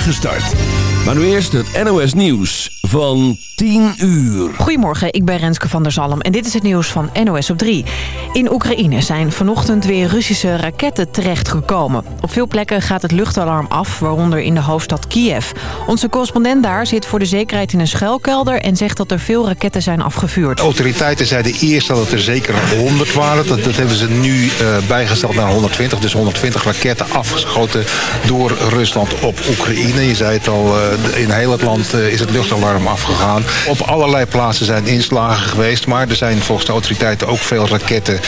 start. Maar nu eerst het NOS Nieuws van 10 uur. Goedemorgen, ik ben Renske van der Zalm en dit is het nieuws van NOS op 3. In Oekraïne zijn vanochtend weer Russische raketten terechtgekomen. Op veel plekken gaat het luchtalarm af, waaronder in de hoofdstad Kiev. Onze correspondent daar zit voor de zekerheid in een schuilkelder... en zegt dat er veel raketten zijn afgevuurd. De autoriteiten zeiden eerst dat het er zeker 100 waren. Dat, dat hebben ze nu uh, bijgesteld naar 120. Dus 120 raketten afgeschoten door Rusland op Oekraïne. Je zei het al, uh, in heel het land uh, is het luchtalarm afgegaan. Op allerlei plaatsen zijn inslagen geweest. Maar er zijn volgens de autoriteiten ook veel raketten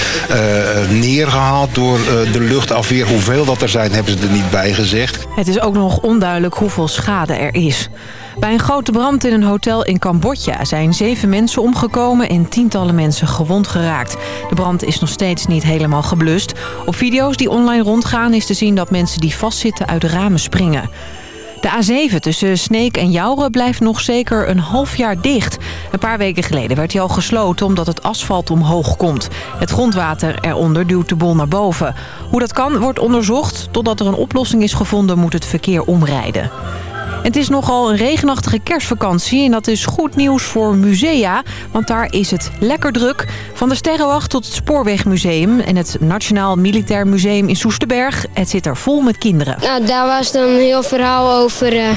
neergehaald door de luchtafweer. Hoeveel dat er zijn, hebben ze er niet bij gezegd. Het is ook nog onduidelijk hoeveel schade er is. Bij een grote brand in een hotel in Cambodja zijn zeven mensen omgekomen en tientallen mensen gewond geraakt. De brand is nog steeds niet helemaal geblust. Op video's die online rondgaan is te zien dat mensen die vastzitten uit de ramen springen. De A7 tussen Sneek en Jouren blijft nog zeker een half jaar dicht. Een paar weken geleden werd hij al gesloten omdat het asfalt omhoog komt. Het grondwater eronder duwt de bol naar boven. Hoe dat kan wordt onderzocht. Totdat er een oplossing is gevonden moet het verkeer omrijden. Het is nogal een regenachtige kerstvakantie en dat is goed nieuws voor musea. Want daar is het lekker druk. Van de Sterrenwacht tot het Spoorwegmuseum en het Nationaal Militair Museum in Soesterberg. Het zit er vol met kinderen. Nou, daar was dan een heel verhaal over... Uh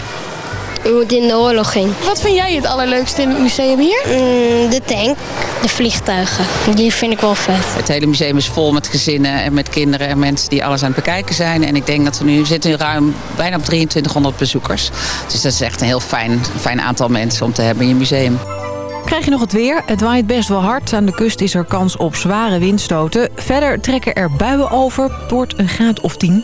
hoe het in de oorlog ging. Wat vind jij het allerleukste in het museum hier? Mm, de tank, de vliegtuigen. Die vind ik wel vet. Het hele museum is vol met gezinnen en met kinderen en mensen die alles aan het bekijken zijn. En ik denk dat we nu zitten nu ruim bijna op 2300 bezoekers. Dus dat is echt een heel fijn, fijn aantal mensen om te hebben in je museum. Krijg je nog het weer? Het waait best wel hard. Aan de kust is er kans op zware windstoten. Verder trekken er buien over. Het wordt een graad of 10.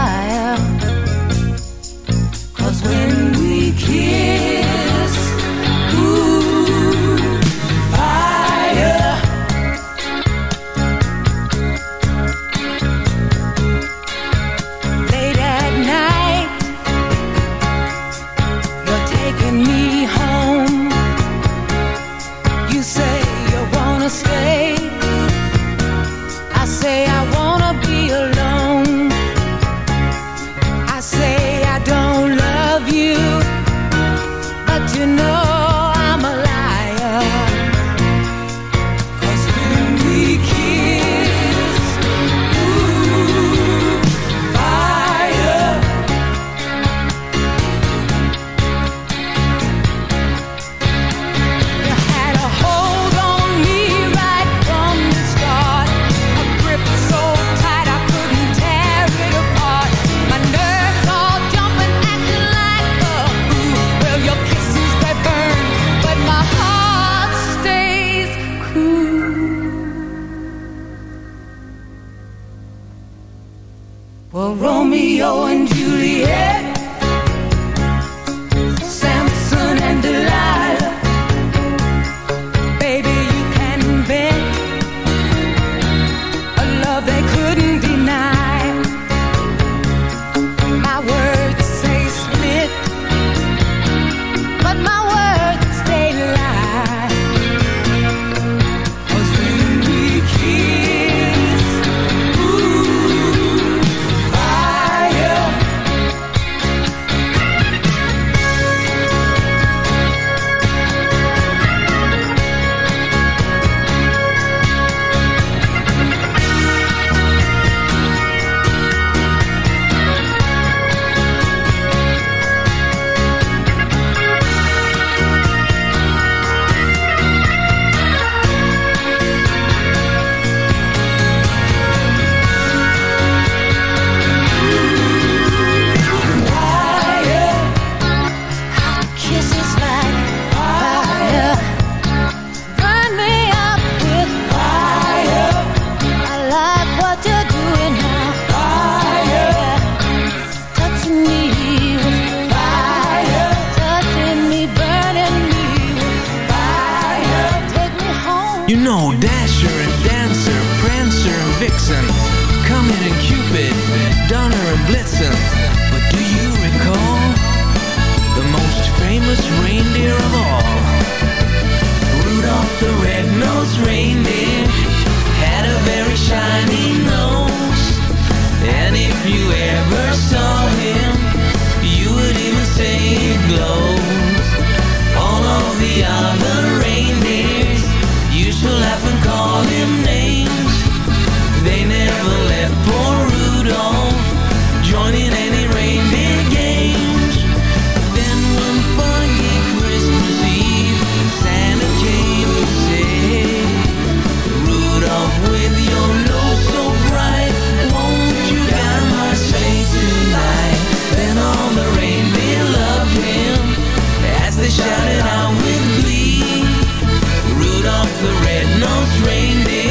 those reindeer.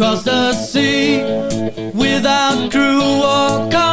Across the sea without crew or company.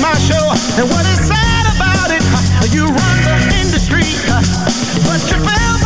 My show. And what is sad about it, you run the industry, but you fail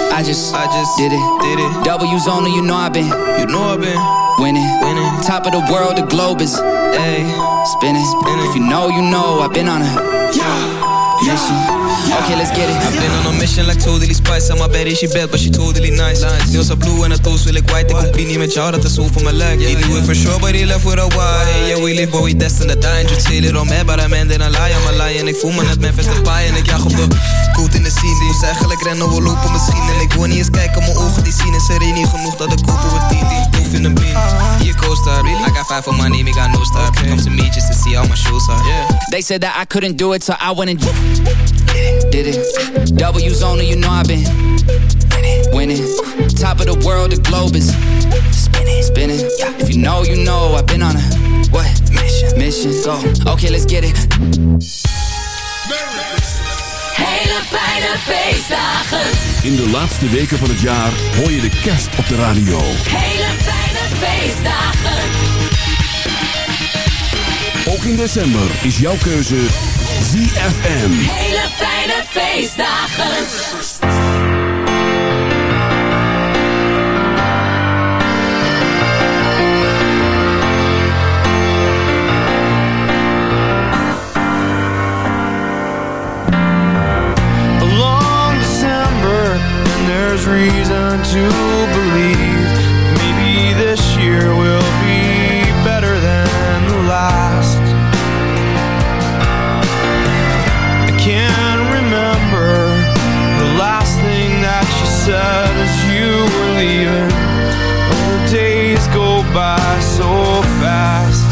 I just, I just did it, did it. W's only, you know I've been, you know I've been winning, winning. Top of the world, the globe is, ayy, spinning, spinning. If you know, you know, I've been on a mission. Okay, let's get it. I've been on a mission like totally spice. En mijn baddie, she bad, but she totally nice. Nails are blue en het toast wil ik white. Ik compie niet met jou, dat is zo voor mijn lijk. Die knew it for sure, but he left with a why. Yeah, we live, but we destined to die. And you say it on me, but I'm ending a lie. I'm a lie. En ik voel me net Memphis de paai. En ik jag op de coat in de scene. Moest eigenlijk rennen, we lopen misschien. En ik wil niet eens kijken, mijn ogen die zien. Is er niet genoeg dat ik kopen we 10 die proef in een bean. Hier co-star, really? I got five for my name, we got no star. Come to me just to see how my shoes are. Yeah. They said that I couldn't do it, so I went and did it. W's only, you know I've been winning. Top of the world, the globe is spinning, spinning. If you know, you know, I've been on a what mission? Mission, go. Okay, let's get it. Hele fijne feestdagen. In de laatste weken van het jaar hoor je de kerst op de radio. Hele fijne feestdagen. Ook in december is jouw keuze ZFM. Hele fijne feestdagen. A long December, and there's reason to believe maybe this year will sad as you were leaving. Oh, the days go by so fast.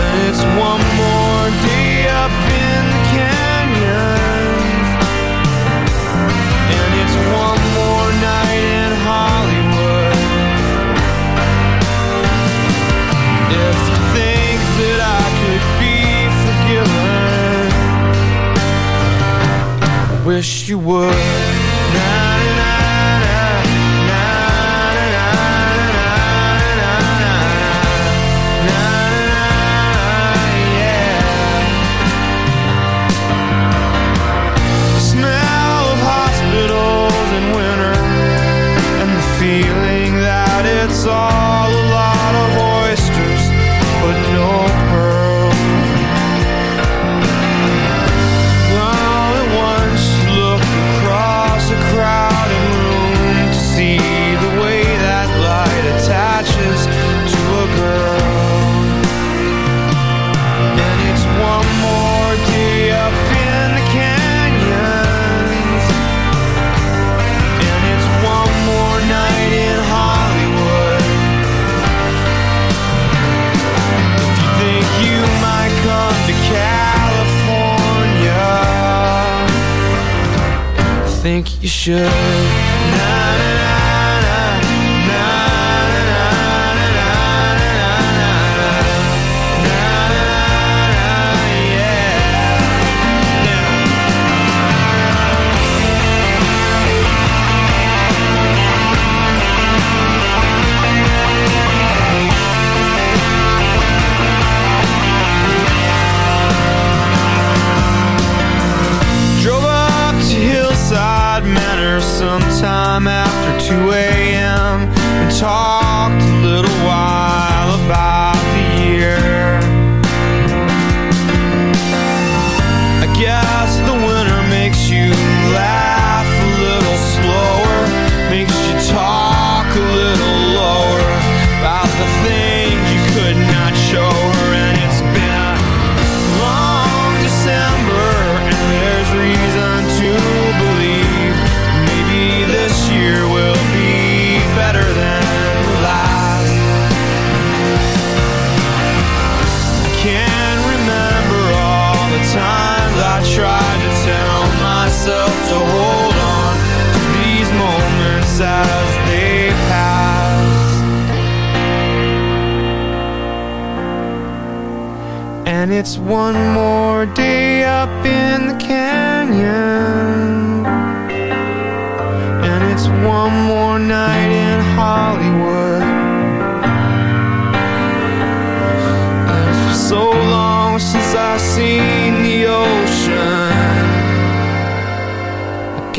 And it's one more day up in the canyons. And it's one more night in Hollywood. If you think that I could be forgiven I wish you would.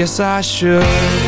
guess I should.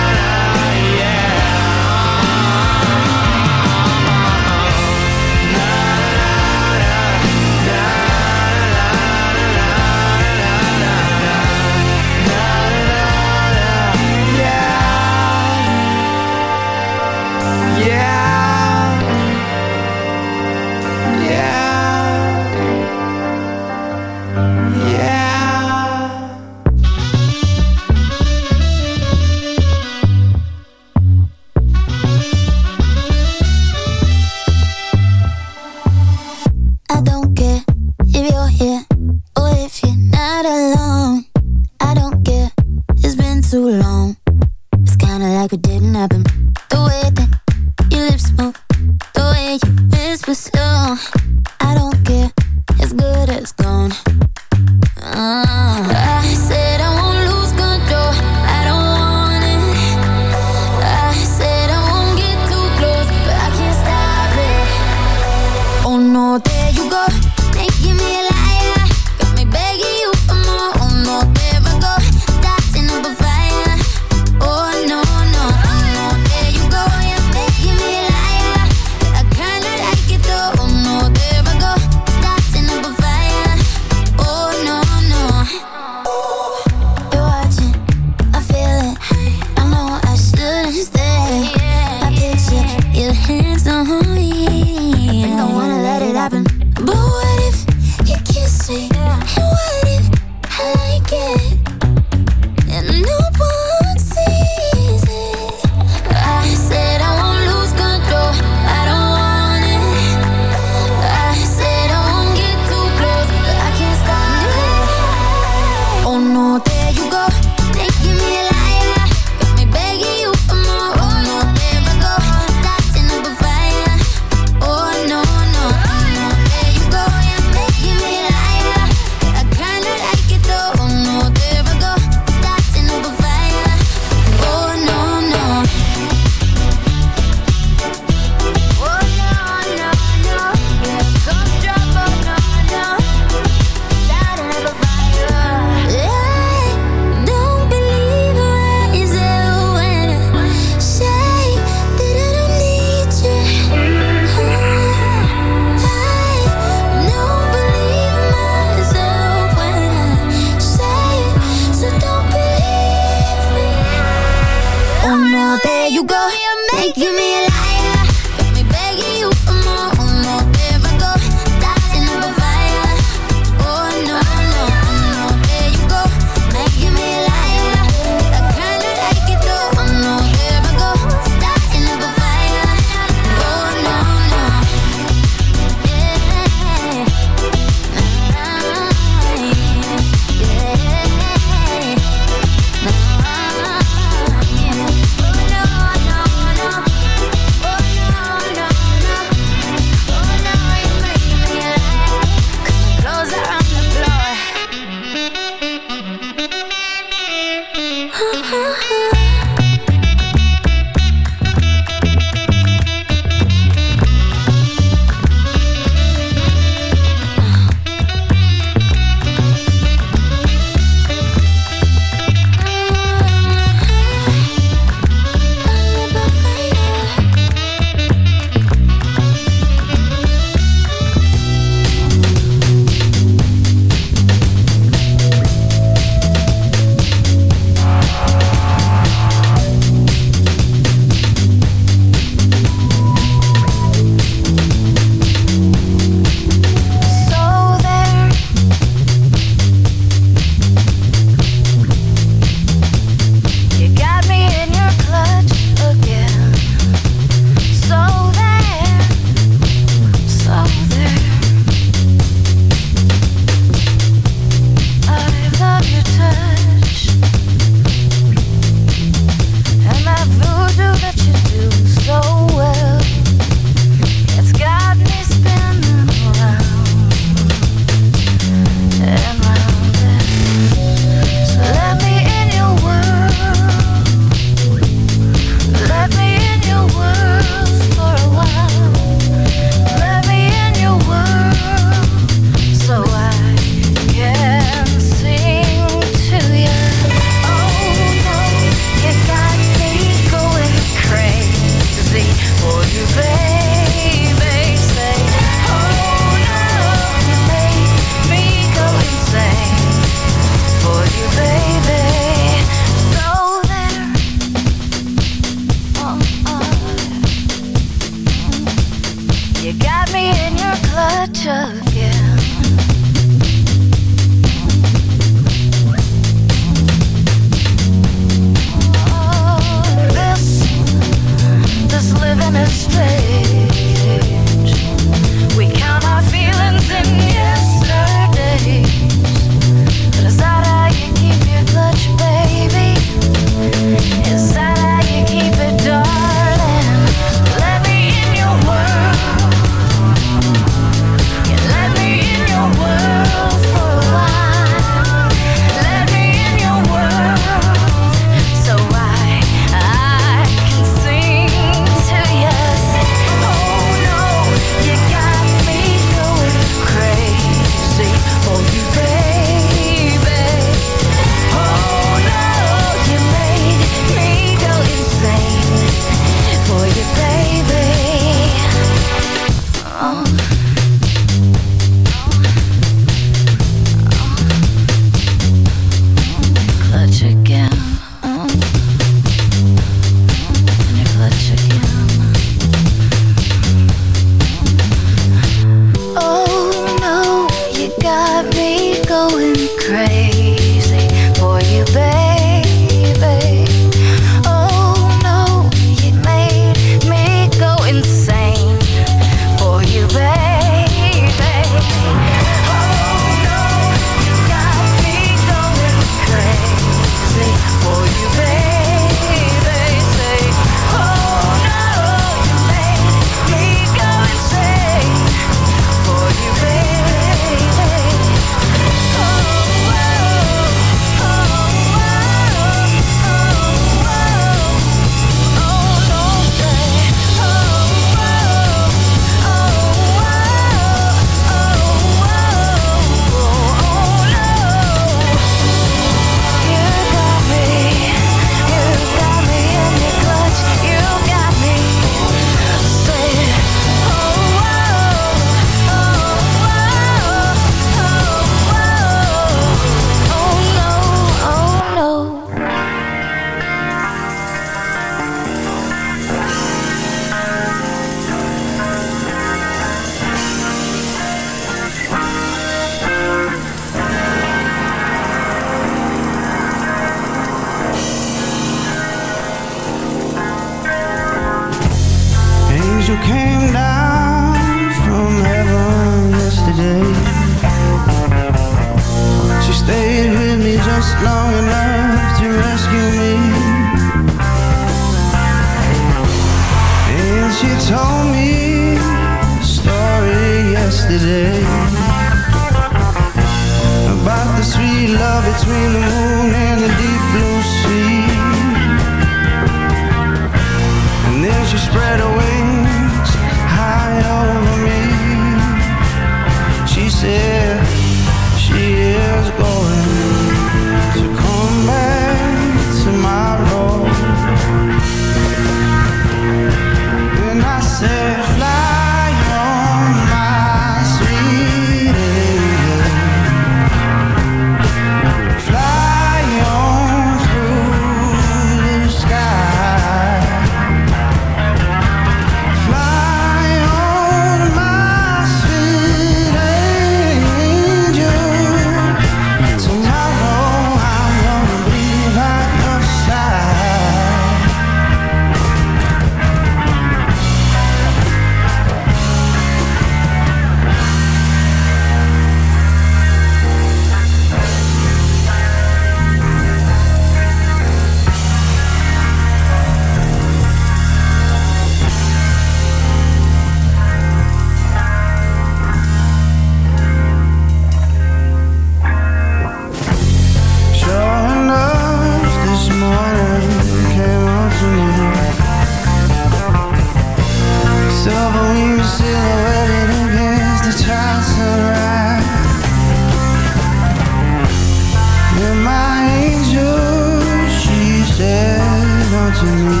to me.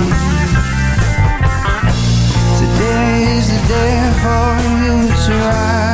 Today is the day for you to rise.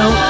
know.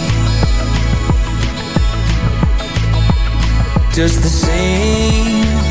Just the same.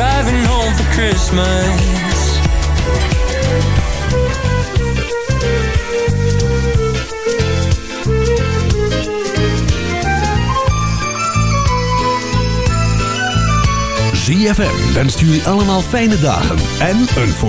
Driving home for Christmas. ZFM wenst jullie allemaal fijne dagen en een